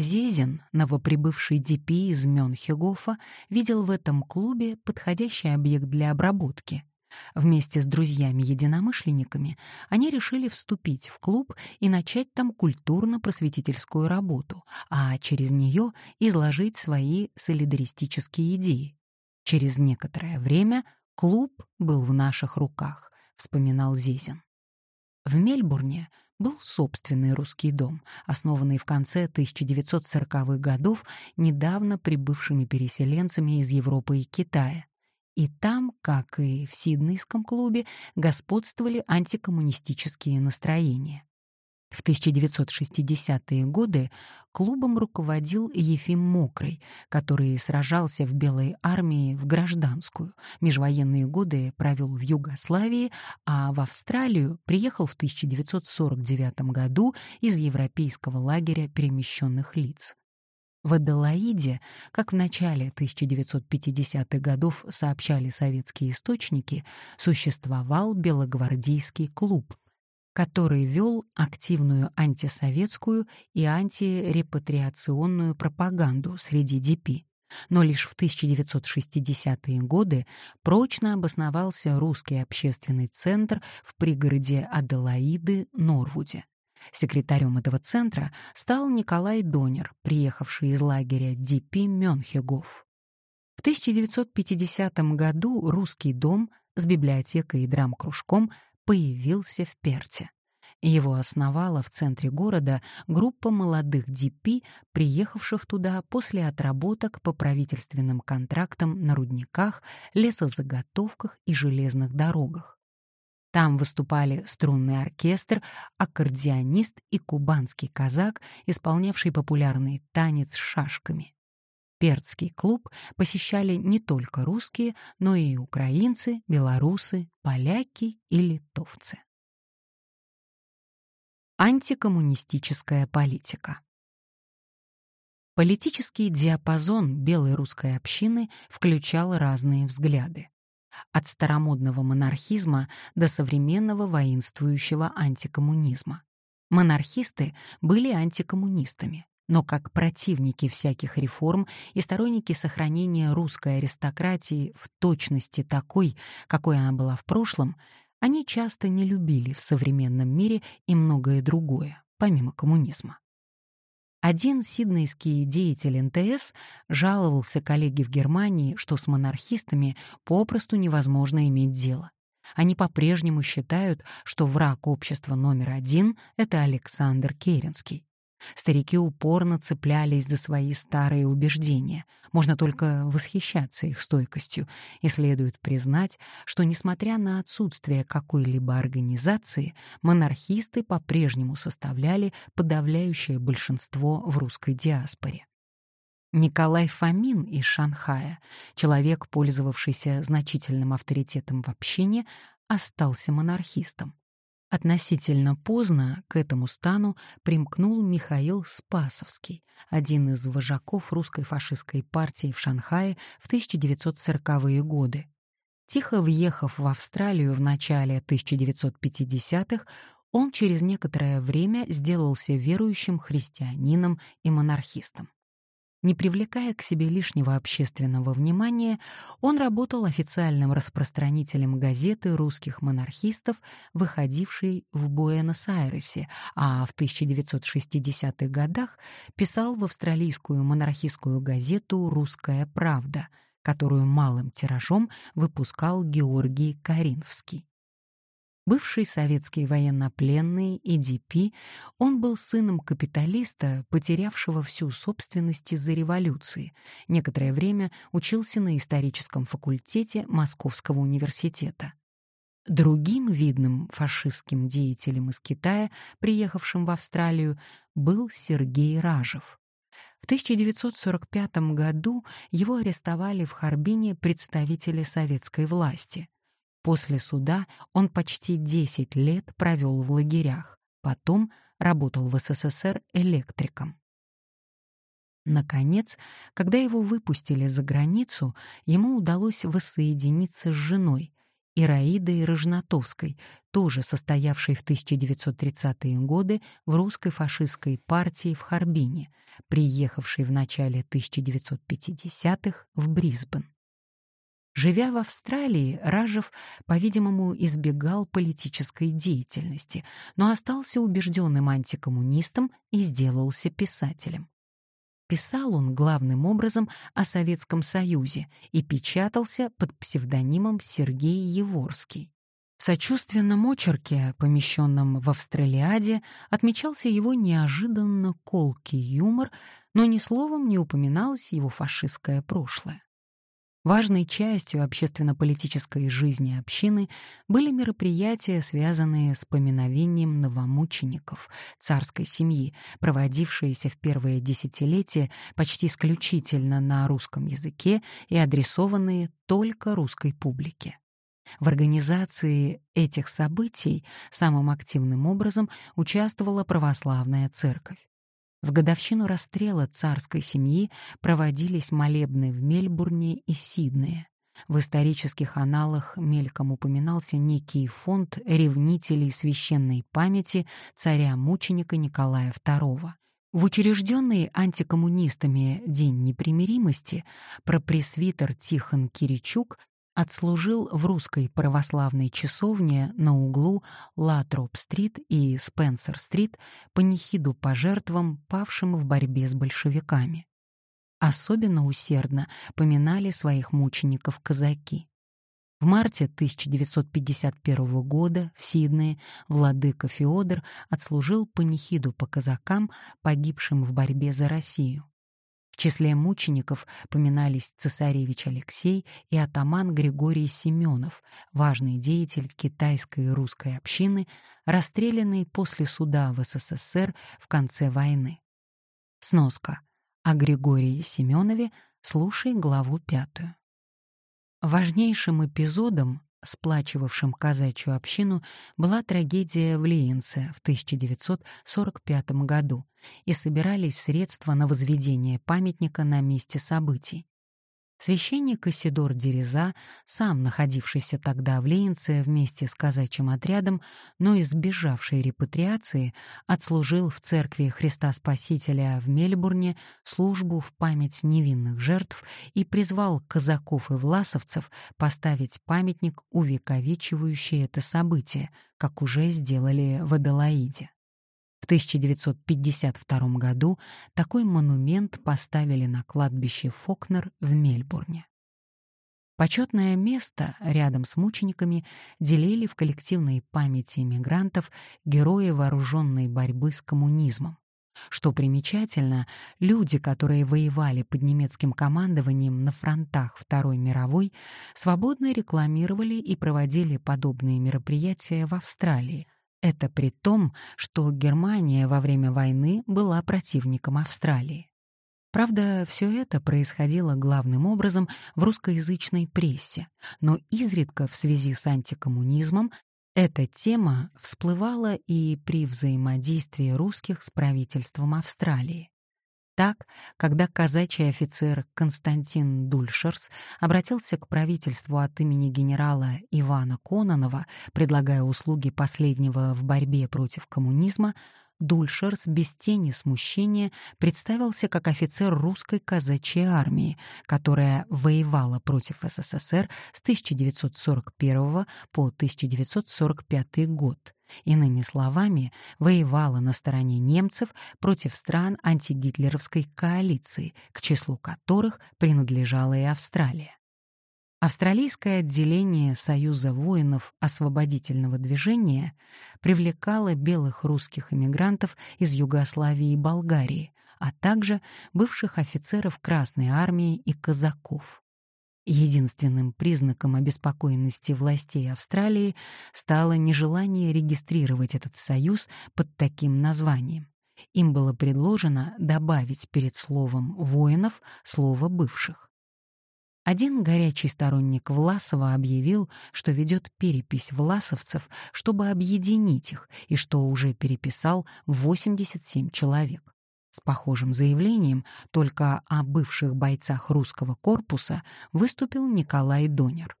Зезин, новоприбывший ДП из Мёнхегофа, видел в этом клубе подходящий объект для обработки. Вместе с друзьями-единомышленниками они решили вступить в клуб и начать там культурно-просветительскую работу, а через нее изложить свои солидаристические идеи. Через некоторое время клуб был в наших руках, вспоминал Зезин. В Мельбурне был собственный русский дом, основанный в конце 1940-х годов недавно прибывшими переселенцами из Европы и Китая. И там, как и в Сиднейском клубе, господствовали антикоммунистические настроения. В 1960-е годы клубом руководил Ефим Мокрый, который сражался в Белой армии в гражданскую, межвоенные годы провел в Югославии, а в Австралию приехал в 1949 году из европейского лагеря перемещенных лиц. В Аделаиде, как в начале 1950-х годов сообщали советские источники, существовал белогвардейский клуб, который вел активную антисоветскую и антирепатриационную пропаганду среди ДП. Но лишь в 1960-е годы прочно обосновался русский общественный центр в пригороде Аделаиды Норвуде. Секретарем этого центра стал Николай Донер, приехавший из лагеря ДП Мёнхегов. В 1950 году русский дом с библиотекой и драм-кружком появился в Перте. Его основала в центре города группа молодых ДП, приехавших туда после отработок по правительственным контрактам на рудниках, лесозаготовках и железных дорогах. Там выступали струнный оркестр, аккордеонист и кубанский казак, исполнявший популярный танец с шашками. Перцкий клуб посещали не только русские, но и украинцы, белорусы, поляки и литовцы. Антикоммунистическая политика Политический диапазон белой русской общины включал разные взгляды. От старомодного монархизма до современного воинствующего антикоммунизма. Монархисты были антикоммунистами, но как противники всяких реформ и сторонники сохранения русской аристократии в точности такой, какой она была в прошлом, они часто не любили в современном мире и многое другое, помимо коммунизма. Один сиднейский деятель НТС жаловался коллеге в Германии, что с монархистами попросту невозможно иметь дело. Они по-прежнему считают, что враг общества номер один — это Александр Керенский. Старики упорно цеплялись за свои старые убеждения. Можно только восхищаться их стойкостью, и следует признать, что, несмотря на отсутствие какой-либо организации, монархисты по-прежнему составляли подавляющее большинство в русской диаспоре. Николай Фомин из Шанхая, человек, пользовавшийся значительным авторитетом в общине, остался монархистом. Относительно поздно к этому стану примкнул Михаил Спасовский, один из вожаков русской фашистской партии в Шанхае в 1940-е годы. Тихо въехав в Австралию в начале 1950-х, он через некоторое время сделался верующим христианином и монархистом. Не привлекая к себе лишнего общественного внимания, он работал официальным распространителем газеты русских монархистов, выходившей в Буэнос-Айресе, а в 1960-х годах писал в австралийскую монархистскую газету «Русская правда», которую малым тиражом выпускал Георгий Каринфский. Бывший советский военнопленный и ДП, он был сыном капиталиста, потерявшего всю собственность из-за революции. Некоторое время учился на историческом факультете Московского университета. Другим видным фашистским деятелем из Китая, приехавшим в Австралию, был Сергей Ражев. В 1945 году его арестовали в Харбине представители советской власти — После суда он почти 10 лет провел в лагерях, потом работал в СССР электриком. Наконец, когда его выпустили за границу, ему удалось воссоединиться с женой, Ираидой Рожнатовской, тоже состоявшей в 1930-е годы в русской фашистской партии в Харбине, приехавшей в начале 1950-х в Брисбен. Живя в Австралии, Ражев, по-видимому, избегал политической деятельности, но остался убежденным антикоммунистом и сделался писателем. Писал он главным образом о Советском Союзе и печатался под псевдонимом Сергей Еворский. В сочувственном очерке, помещенном в Австралиаде, отмечался его неожиданно колкий юмор, но ни словом не упоминалось его фашистское прошлое. Важной частью общественно-политической жизни общины были мероприятия, связанные с поминовением новомучеников царской семьи, проводившиеся в первые десятилетия почти исключительно на русском языке и адресованные только русской публике. В организации этих событий самым активным образом участвовала православная церковь. В годовщину расстрела царской семьи проводились молебны в Мельбурне и Сиднее. В исторических аналах мельком упоминался некий фонд ревнителей священной памяти царя-мученика Николая II. В учрежденный антикоммунистами День непримиримости пропресвитер Тихон Киричук отслужил в русской православной часовне на углу Латроп-стрит и Спенсер-стрит панихиду по жертвам, павшим в борьбе с большевиками. Особенно усердно поминали своих мучеников казаки. В марте 1951 года в Сиднее владыка Феодор отслужил панихиду по казакам, погибшим в борьбе за Россию числе мучеников поминались цесаревич Алексей и атаман Григорий Семенов, важный деятель китайской и русской общины, расстрелянный после суда в СССР в конце войны. Сноска. О Григории Семенове слушай главу пятую. Важнейшим эпизодом сплачивавшим казачью общину, была трагедия в Лиенце в 1945 году, и собирались средства на возведение памятника на месте событий. Священник Исидор Дереза, сам находившийся тогда в Лейнце вместе с казачьим отрядом, но избежавший репатриации, отслужил в церкви Христа Спасителя в Мельбурне службу в память невинных жертв и призвал казаков и власовцев поставить памятник, увековечивающий это событие, как уже сделали в Аделаиде. В 1952 году такой монумент поставили на кладбище Фокнер в Мельбурне. Почетное место рядом с мучениками делили в коллективной памяти эмигрантов герои вооруженной борьбы с коммунизмом. Что примечательно, люди, которые воевали под немецким командованием на фронтах Второй мировой, свободно рекламировали и проводили подобные мероприятия в Австралии — это при том, что Германия во время войны была противником Австралии. Правда, все это происходило главным образом в русскоязычной прессе, но изредка в связи с антикоммунизмом эта тема всплывала и при взаимодействии русских с правительством Австралии. Так, когда казачий офицер Константин Дульшерс обратился к правительству от имени генерала Ивана Кононова, предлагая услуги последнего в борьбе против коммунизма, Дульшерс без тени смущения представился как офицер русской казачьей армии, которая воевала против СССР с 1941 по 1945 год Иными словами, воевала на стороне немцев против стран антигитлеровской коалиции, к числу которых принадлежала и Австралия. Австралийское отделение Союза воинов освободительного движения привлекало белых русских эмигрантов из Югославии и Болгарии, а также бывших офицеров Красной армии и казаков. Единственным признаком обеспокоенности властей Австралии стало нежелание регистрировать этот союз под таким названием. Им было предложено добавить перед словом «воинов» слово «бывших». Один горячий сторонник Власова объявил, что ведет перепись власовцев, чтобы объединить их, и что уже переписал 87 человек. С похожим заявлением, только о бывших бойцах русского корпуса, выступил Николай Донер.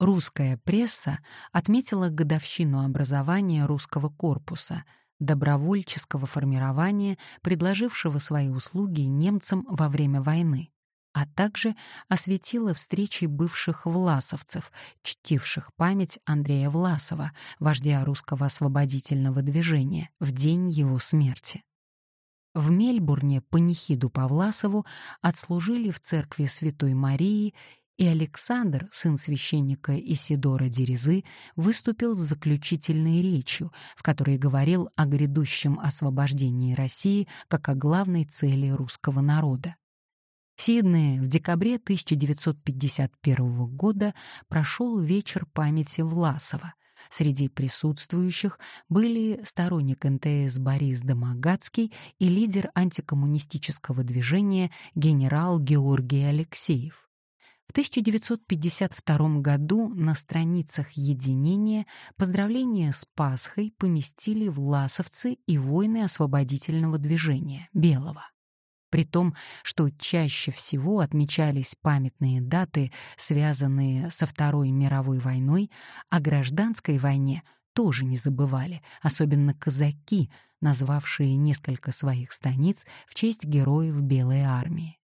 Русская пресса отметила годовщину образования русского корпуса, добровольческого формирования, предложившего свои услуги немцам во время войны, а также осветила встречи бывших власовцев, чтивших память Андрея Власова, вождя русского освободительного движения, в день его смерти. В Мельбурне панихиду по Власову отслужили в церкви Святой Марии и Александр, сын священника Исидора Дерезы, выступил с заключительной речью, в которой говорил о грядущем освобождении России как о главной цели русского народа. В Сиднее в декабре 1951 года прошел вечер памяти Власова. Среди присутствующих были сторонник НТС Борис Домогацкий и лидер антикоммунистического движения генерал Георгий Алексеев. В 1952 году на страницах «Единения» поздравления с Пасхой поместили власовцы и воины освободительного движения Белого. При том, что чаще всего отмечались памятные даты, связанные со Второй мировой войной, о гражданской войне тоже не забывали, особенно казаки, назвавшие несколько своих станиц в честь героев Белой армии.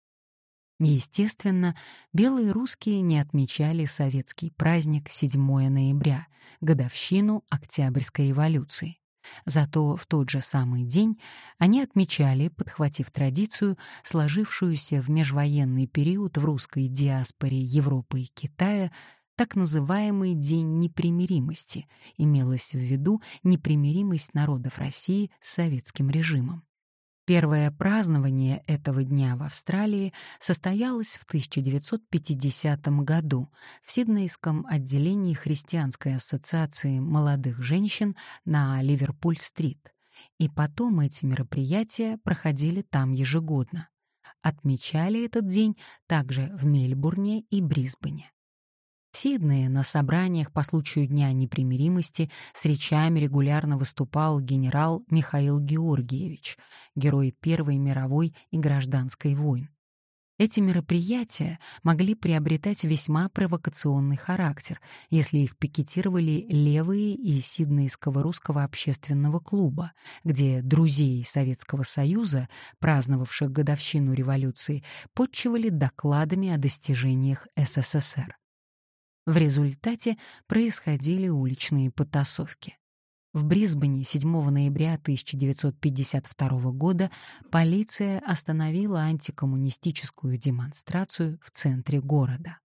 Естественно, белые русские не отмечали советский праздник 7 ноября, годовщину Октябрьской революции. Зато в тот же самый день они отмечали, подхватив традицию, сложившуюся в межвоенный период в русской диаспоре Европы и Китая, так называемый День непримиримости, имелось в виду непримиримость народов России с советским режимом. Первое празднование этого дня в Австралии состоялось в 1950 году в Сиднейском отделении Христианской ассоциации молодых женщин на Ливерпуль-стрит, и потом эти мероприятия проходили там ежегодно. Отмечали этот день также в Мельбурне и Брисбене. В Сиднее на собраниях по случаю Дня непримиримости с речами регулярно выступал генерал Михаил Георгиевич, герой Первой мировой и гражданской войн. Эти мероприятия могли приобретать весьма провокационный характер, если их пикетировали левые из Сиднейского русского общественного клуба, где друзей Советского Союза, праздновавших годовщину революции, подчивали докладами о достижениях СССР. В результате происходили уличные потасовки. В Брисбене 7 ноября 1952 года полиция остановила антикоммунистическую демонстрацию в центре города.